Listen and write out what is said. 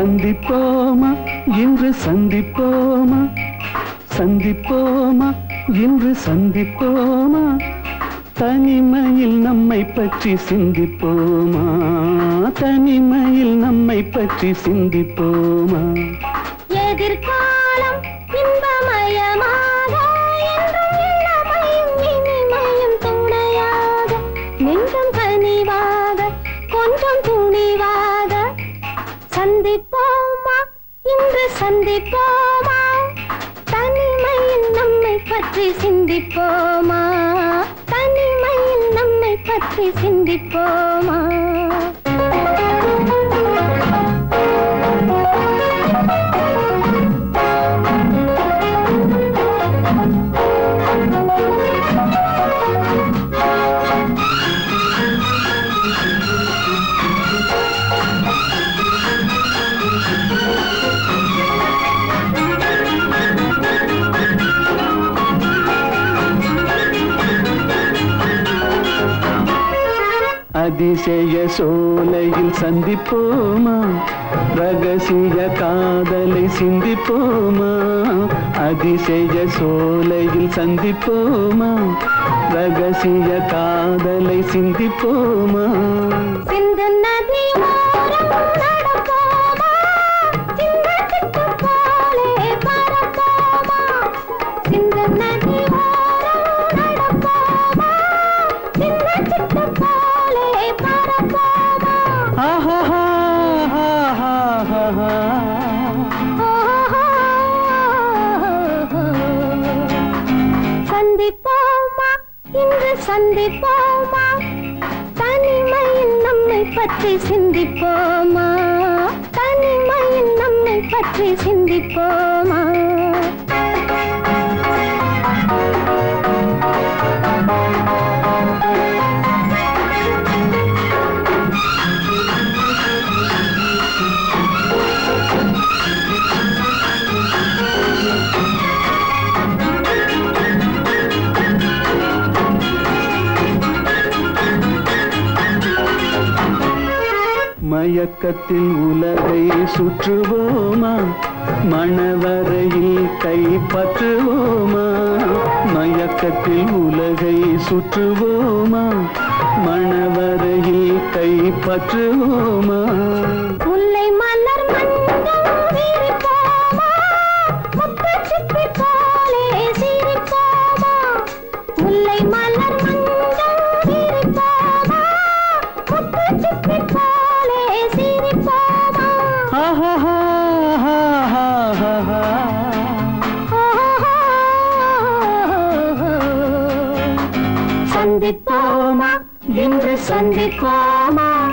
சந்திப்போமா? இன்று சந்திப்போமா? சந்திப்போமா? இன்று சந்திப்போமா? தனிமையில் நம்மை பற்றி சிந்திப்போமா? தனிமையில் நம்மை பற்றி சிந்திப்போமா? எதிர்கா சந்திப்போமா? தனிமையில் நம்மை பற்றி சிந்திப்போமா? தனிமையில் நம்மை பற்றி சிந்திப்போமா? அதிசய சோலையில் சந்திப்போமா? ரகசிய காதலை சிந்திப்போமா? அதிசய சோலையில் சந்திப்போமா? ரகசிய காதலை சிந்திப்போமா? சிந்து இன்று சந்திப்போமா? தனிமையில் நம்மை பற்றி சிந்திப்போமா? தனிமையில் நம்மை பற்றி சிந்திப்போமா? மயக்கத்தில் உலகை சுற்றுவோமா? மணவரையில் கைப்பற்றுவோமா மயக்கத்தில் உலகை சுற்றுவோமா? மணவரையில் கைப்பற்றுவோமா சந்திப்போமா? இன்று சந்திப்போமா?